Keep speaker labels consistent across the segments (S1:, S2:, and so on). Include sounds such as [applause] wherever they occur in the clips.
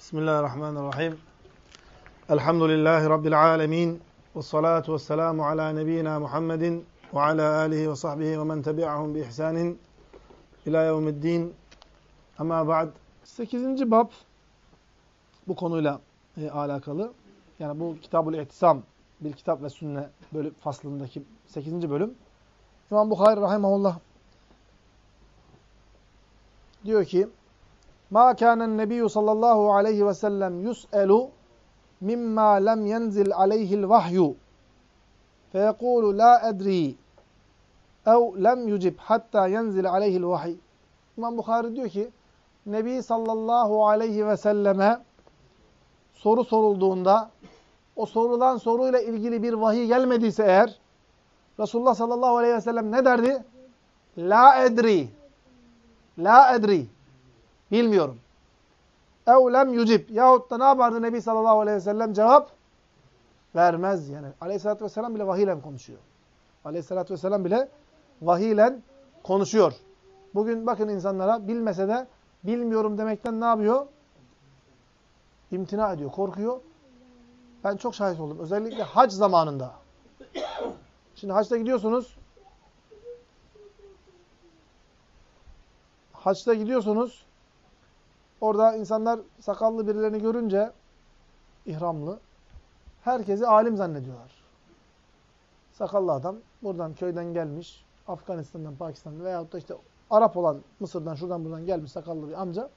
S1: Bismillahirrahmanirrahim. Elhamdülillahi Rabbil alemin. Ve salatu ve selamu ala nebiyyina Muhammedin ve ala alihi ve sahbihi ve men tebi'ahum bi ihsanin ila yevmiddin. Ama ba'd. Sekizinci bab bu konuyla e, alakalı. Yani bu Kitab-ül İhtisam, bir kitap ve sünne bölüm, faslındaki sekizinci bölüm. İmam Bukhari rahimahullah diyor ki Ma kânen nebiyyü sallallahu aleyhi ve sellem yus'elu mimma lem yenzil aleyhil vahyu feyekulu la edri ev lem yucib hatta yenzil aleyhil vahiy. İmam Bukhari diyor ki Nebi sallallahu aleyhi ve selleme soru sorulduğunda o sorulan soruyla ilgili bir vahiy gelmediyse eğer Resulullah sallallahu aleyhi ve sellem ne derdi? La edri. La edri. Bilmiyorum. Ev lem yucib. Yahut da ne yapardı Nebi sallallahu aleyhi ve sellem? Cevap vermez yani. Aleyhissalatü vesselam bile vahiyle konuşuyor. Aleyhissalatü vesselam bile vahiyle konuşuyor. Bugün bakın insanlara bilmese de bilmiyorum demekten ne yapıyor? İmtina ediyor, korkuyor. Ben çok şahit oldum. Özellikle hac zamanında. Şimdi haçta gidiyorsunuz. Haçta gidiyorsunuz. Orada insanlar sakallı birilerini görünce ihramlı herkesi alim zannediyorlar. Sakallı adam buradan köyden gelmiş, Afganistan'dan, Pakistan'dan veyahut da işte Arap olan Mısır'dan, şuradan buradan gelmiş sakallı bir amca.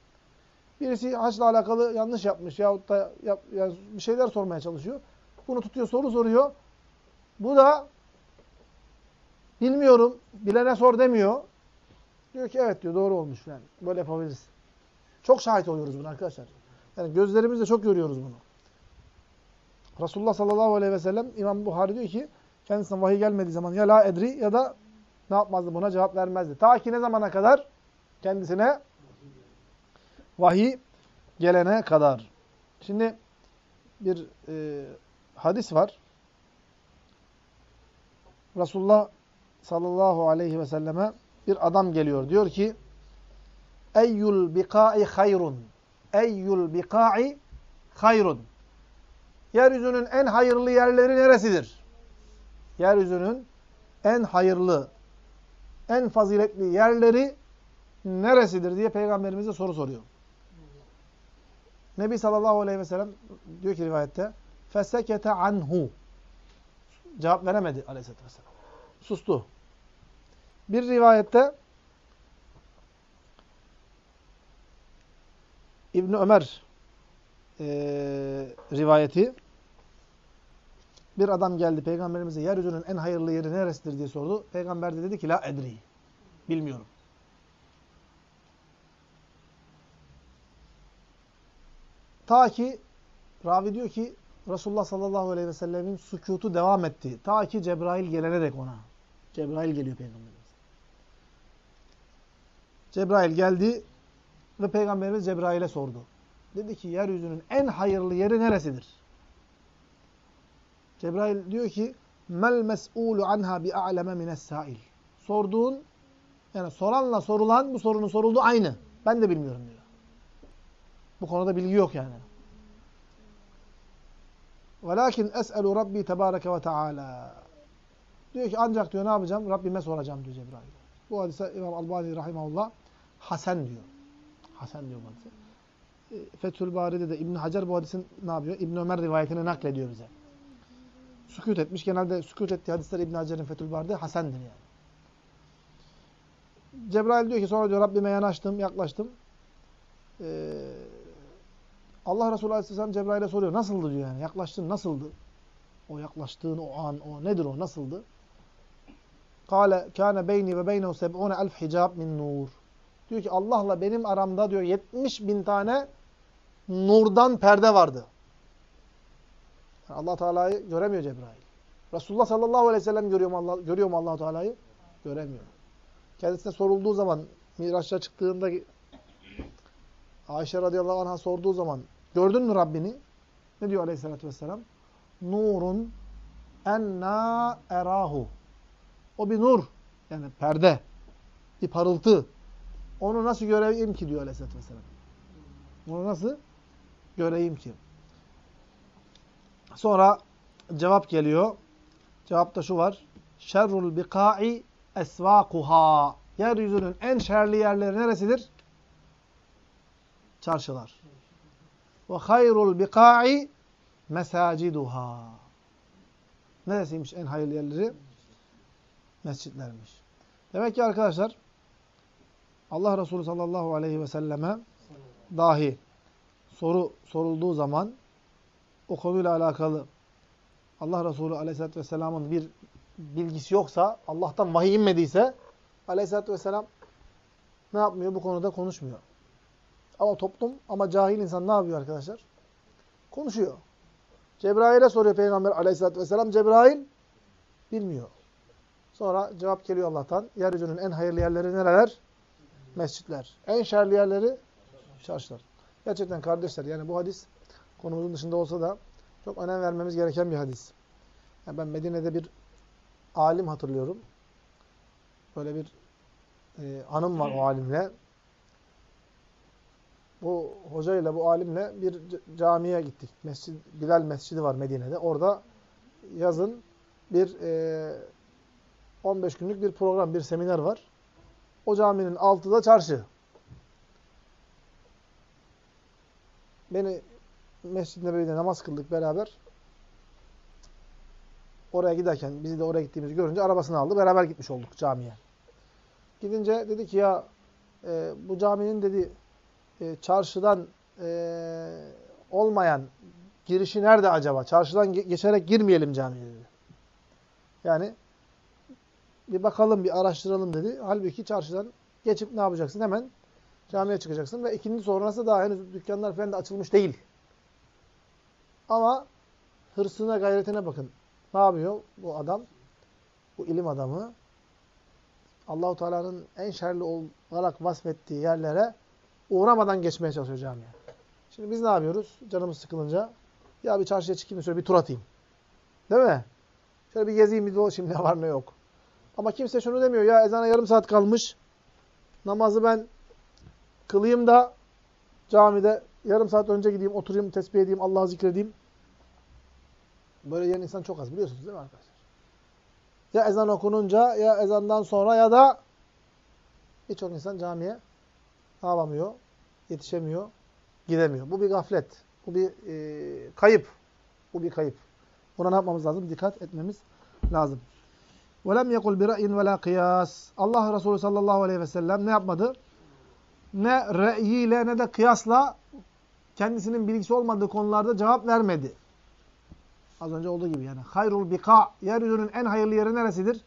S1: Birisi haçla alakalı yanlış yapmış yahut da yap, yani bir şeyler sormaya çalışıyor. Bunu tutuyor, soru soruyor. Bu da bilmiyorum, bilene sor demiyor. Diyor ki evet diyor, doğru olmuş yani. Böyle yapabiliriz. Çok şahit oluyoruz bunu arkadaşlar. Yani gözlerimizle çok görüyoruz bunu. Resulullah sallallahu aleyhi ve sellem İmam Buhari diyor ki kendisine vahiy gelmediği zaman ya la edri ya da ne yapmazdı buna cevap vermezdi. Ta ki ne zamana kadar? Kendisine vahiy gelene kadar. Şimdi bir e, hadis var. Resulullah sallallahu aleyhi ve selleme bir adam geliyor. Diyor ki Eyyul biqa'i hayrun. Eyyul biqa'i hayrun. Yeryüzünün en hayırlı yerleri neresidir? Yeryüzünün en hayırlı, en faziletli yerleri neresidir diye Peygamberimize soru soruyor. Nebi sallallahu aleyhi ve sellem diyor ki rivayette fesekete anhu. Cevap veremedi aleyhissalatü vesselam. Sustu. Bir rivayette İbn Ömer e, rivayeti bir adam geldi peygamberimize yeryüzünün en hayırlı yeri neresidir diye sordu. Peygamber de dedi ki la edri. Bilmiyorum. Ta ki ravi diyor ki Resulullah sallallahu aleyhi ve sellemin sükutu devam etti. Ta ki Cebrail gelene dek ona. Cebrail geliyor peygamberimize. Cebrail geldi ve Peygamberimiz Cebrail'e sordu. Dedi ki yeryüzünün en hayırlı yeri neresidir? Cebrail diyor ki mel mes'ulu anha bi a'leme mines sail. Sorduğun yani soranla sorulan bu sorunun sorulduğu aynı. Ben de bilmiyorum diyor. Bu konuda bilgi yok yani. Velakin es'elu rabbi tebareke ve teala. Diyor ki ancak diyor ne yapacağım? Rabbime soracağım diyor Cebrail. Bu hadise İmam Albani rahimahullah Hasan diyor. Hasan diyor bu hadise. Fethül Bari'de de İbn Hacer bu hadisin ne yapıyor? İbn Ömer rivayetini naklediyor bize. Sükut etmiş. Genelde sükut ettiği hadisler İbn Hacer'in Fethül Bari'de Hasen'dir yani. Cebrail diyor ki sonra diyor Rabbime yanaştım, yaklaştım. Ee, Allah Resulü Aleyhisselam Cebrail'e soruyor. Nasıldı diyor yani. Yaklaştın nasıldı? O yaklaştığın o an, o nedir o? Nasıldı? Kale kâne beyni ve beynehu seb'ûne elf hicab min nur. Diyor ki Allah'la benim aramda diyor 70 bin tane nurdan perde vardı. Yani Allah Teala'yı göremiyor Cebrail. Resulullah sallallahu aleyhi ve sellem görüyor mu Allah görüyor mu Allah Teala'yı? Göremiyor. Kendisine sorulduğu zaman Miraç'a çıktığında Ayşe radıyallahu anh'a sorduğu zaman gördün mü Rabbini? Ne diyor aleyhissalatü vesselam? Nurun enna erahu. O bir nur. Yani perde. Bir parıltı. Onu nasıl göreyim ki diyor aleyhissalatü vesselam. Onu nasıl göreyim ki? Sonra cevap geliyor. Cevapta şu var. Şerrul biqa'i esvakuha. Yeryüzünün en şerli yerleri neresidir? Çarşılar. Ve hayrul biqa'i mesaciduha. Neresiymiş en hayırlı yerleri? Mescitlermiş. Demek ki arkadaşlar Allah Resulü sallallahu aleyhi ve selleme dahi soru sorulduğu zaman o konuyla alakalı Allah Resulü aleyhissalatü vesselamın bir bilgisi yoksa, Allah'tan vahiy inmediyse aleyhissalatü vesselam ne yapmıyor? Bu konuda konuşmuyor. Ama toplum, ama cahil insan ne yapıyor arkadaşlar? Konuşuyor. Cebrail'e soruyor Peygamber aleyhissalatü vesselam. Cebrail bilmiyor. Sonra cevap geliyor Allah'tan. Yeryüzünün en hayırlı yerleri nereler? Mescitler. En şerli yerleri çarşılar. Gerçekten kardeşler yani bu hadis konumuzun dışında olsa da çok önem vermemiz gereken bir hadis. Yani ben Medine'de bir alim hatırlıyorum. Böyle bir e, anım var o alimle. Bu hocayla, bu alimle bir camiye gittik. Mescid, Bilal Mescidi var Medine'de. Orada yazın bir e, 15 günlük bir program, bir seminer var. O caminin altı da çarşı. Beni Mescid-i Nebevi'de namaz kıldık beraber. Oraya giderken, bizi de oraya gittiğimizi görünce arabasını aldı. Beraber gitmiş olduk camiye. Gidince dedi ki ya e, bu caminin dedi e, çarşıdan e, olmayan girişi nerede acaba? Çarşıdan ge geçerek girmeyelim camiye dedi. Yani bir bakalım, bir araştıralım dedi. Halbuki çarşıdan geçip ne yapacaksın? Hemen camiye çıkacaksın ve ikindi sonrası daha henüz dükkanlar falan da açılmış değil. Ama hırsına, gayretine bakın. Ne yapıyor bu adam? Bu ilim adamı Allahu Teala'nın en şerli olarak vasfettiği yerlere uğramadan geçmeye çalışıyor camiye. Şimdi biz ne yapıyoruz? Canımız sıkılınca ya bir çarşıya çıkayım şöyle bir tur atayım. Değil mi? Şöyle bir gezeyim bir dolaşayım [laughs] ne var ne yok. Ama kimse şunu demiyor ya ezana yarım saat kalmış. Namazı ben kılayım da camide yarım saat önce gideyim, oturayım, tesbih edeyim, Allah'ı zikredeyim. Böyle diyen insan çok az biliyorsunuz değil mi arkadaşlar? Ya ezan okununca ya ezandan sonra ya da birçok insan camiye ne? Yetişemiyor, gidemiyor. Bu bir gaflet. Bu bir e, kayıp. Bu bir kayıp. Buna ne yapmamız lazım? Dikkat etmemiz lazım. وَلَمْ يَقُلْ بِرَأْيٍ وَلَا قِيَاسٍ Allah Resulü sallallahu aleyhi ve sellem ne yapmadı? Ne re'yiyle ne de kıyasla kendisinin bilgisi olmadığı konularda cevap vermedi. Az önce olduğu gibi yani. Hayrul bika, yeryüzünün en hayırlı yeri neresidir?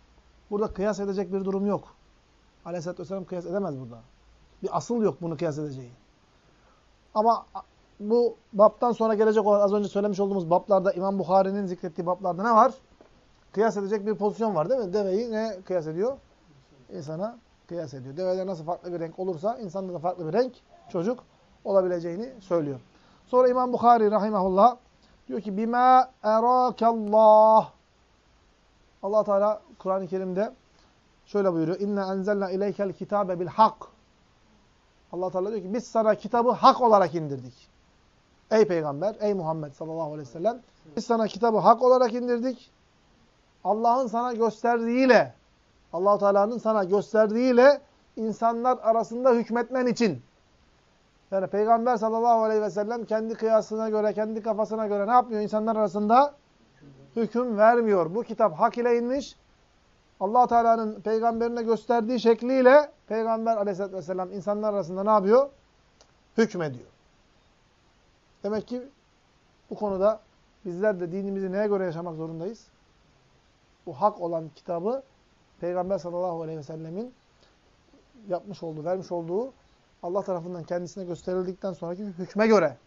S1: Burada kıyas edecek bir durum yok. Aleyhisselatü Vesselam kıyas edemez burada. Bir asıl yok bunu kıyas edeceği. Ama bu baptan sonra gelecek olan az önce söylemiş olduğumuz bablarda İmam Bukhari'nin zikrettiği bablarda ne var? Kıyas edecek bir pozisyon var değil mi? Deveyi ne kıyas ediyor? İnsana kıyas ediyor. Devede nasıl farklı bir renk olursa insanda da farklı bir renk çocuk olabileceğini söylüyor. Sonra İmam Bukhari rahimahullah diyor ki bima erakallah Allah Teala Kur'an-ı Kerim'de şöyle buyuruyor. İnne enzelna ileykel kitabe bil hak. Allah Teala diyor ki biz sana kitabı hak olarak indirdik. Ey peygamber, ey Muhammed sallallahu aleyhi ve sellem biz sana kitabı hak olarak indirdik. Allah'ın sana gösterdiğiyle Allahu Teala'nın sana gösterdiğiyle insanlar arasında hükmetmen için. Yani Peygamber sallallahu aleyhi ve sellem kendi kıyasına göre, kendi kafasına göre ne yapmıyor insanlar arasında? Hüküm vermiyor. Bu kitap hak ile inmiş. allah Teala'nın peygamberine gösterdiği şekliyle Peygamber aleyhissalatü vesselam insanlar arasında ne yapıyor? Hükmediyor. Demek ki bu konuda bizler de dinimizi neye göre yaşamak zorundayız? Bu hak olan kitabı Peygamber sallallahu aleyhi ve sellemin yapmış olduğu, vermiş olduğu Allah tarafından kendisine gösterildikten sonraki hükme göre.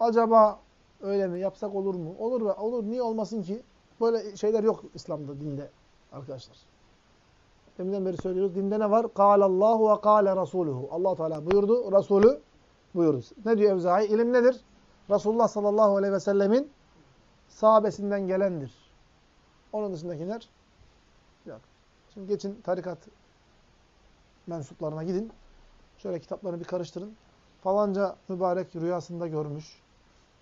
S1: Acaba öyle mi? Yapsak olur mu? Olur ve olur. Niye olmasın ki? Böyle şeyler yok İslam'da, dinde arkadaşlar. Deminden beri söylüyoruz. Dinde ne var? Kâlallahu ve kâle rasûluhu. allah Teala buyurdu, Resulü buyurdu. Ne diyor Evzai? İlim nedir? Resulullah sallallahu aleyhi ve sellemin sahabesinden gelendir. Onun dışındakiler yok. Şimdi geçin tarikat mensuplarına gidin. Şöyle kitaplarını bir karıştırın. Falanca mübarek rüyasında görmüş.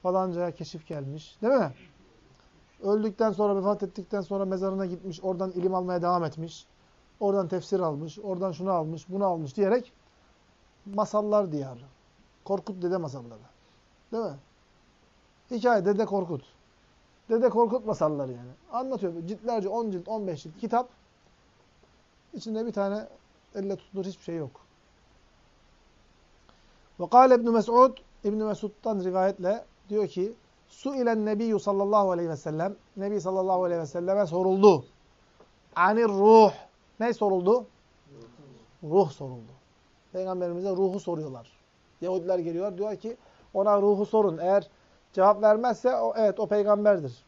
S1: Falancaya keşif gelmiş. Değil mi? Öldükten sonra, vefat ettikten sonra mezarına gitmiş. Oradan ilim almaya devam etmiş. Oradan tefsir almış. Oradan şunu almış, bunu almış diyerek masallar diyarı. Korkut dede masalları. Değil mi? Hikaye Dede Korkut. Dede Korkut masalları yani. Anlatıyor. Ciltlerce 10 cilt, 15 cilt kitap. İçinde bir tane elle tutulur hiçbir şey yok. Ve kâle İbn Mes'ud İbn Mesud'dan rivayetle diyor ki Su ile Nebi sallallahu aleyhi ve sellem Nebi sallallahu aleyhi ve selleme soruldu. Anir ruh. Ne soruldu? Ruh soruldu. Peygamberimize ruhu soruyorlar. Yahudiler geliyor diyor ki ona ruhu sorun. Eğer Cevap vermezse o, evet o peygamberdir.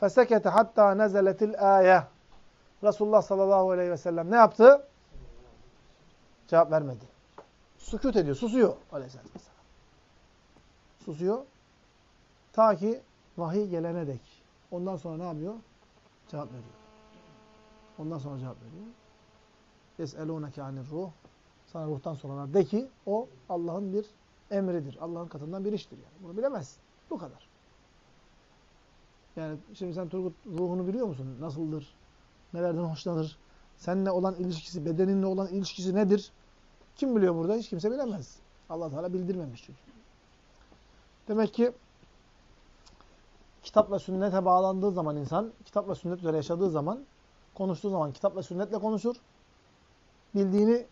S1: Fesekete hatta nezeletil ayeh. Resulullah sallallahu aleyhi ve sellem ne yaptı? Cevap vermedi. Sükut ediyor, susuyor aleyhissalatü vesselam. Susuyor. Ta ki vahiy gelene dek. Ondan sonra ne yapıyor? Cevap veriyor. Ondan sonra cevap veriyor. Yes'elûneke anir ruh. Sana ruhtan soranlar. De ki o Allah'ın bir emridir. Allah'ın katından bir iştir yani. Bunu bilemezsin. Bu kadar. Yani şimdi sen Turgut ruhunu biliyor musun? Nasıldır? Nelerden hoşlanır? Seninle olan ilişkisi, bedeninle olan ilişkisi nedir? Kim biliyor burada? Hiç kimse bilemez. Allah Teala bildirmemiş çünkü. Demek ki kitapla sünnete bağlandığı zaman insan, kitapla sünnet üzere yaşadığı zaman, konuştuğu zaman kitapla sünnetle konuşur. Bildiğini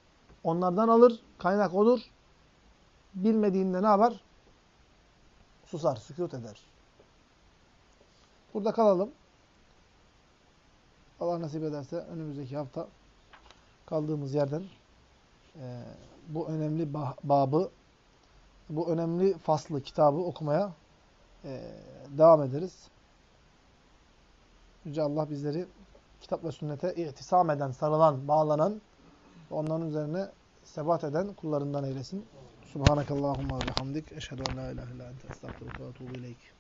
S1: onlardan alır, kaynak olur. Bilmediğinde ne yapar? Susar, sükut eder. Burada kalalım. Allah nasip ederse önümüzdeki hafta kaldığımız yerden e, bu önemli babı, bu önemli faslı kitabı okumaya e, devam ederiz. Yüce Allah bizleri kitap ve sünnete ihtisam eden, sarılan, bağlanan ve onların üzerine sebat eden kullarından eylesin. Subhanakallahumma ve bihamdik. Eşhedü en la ilahe illa ente estağfurullah ve etûbü ileyk.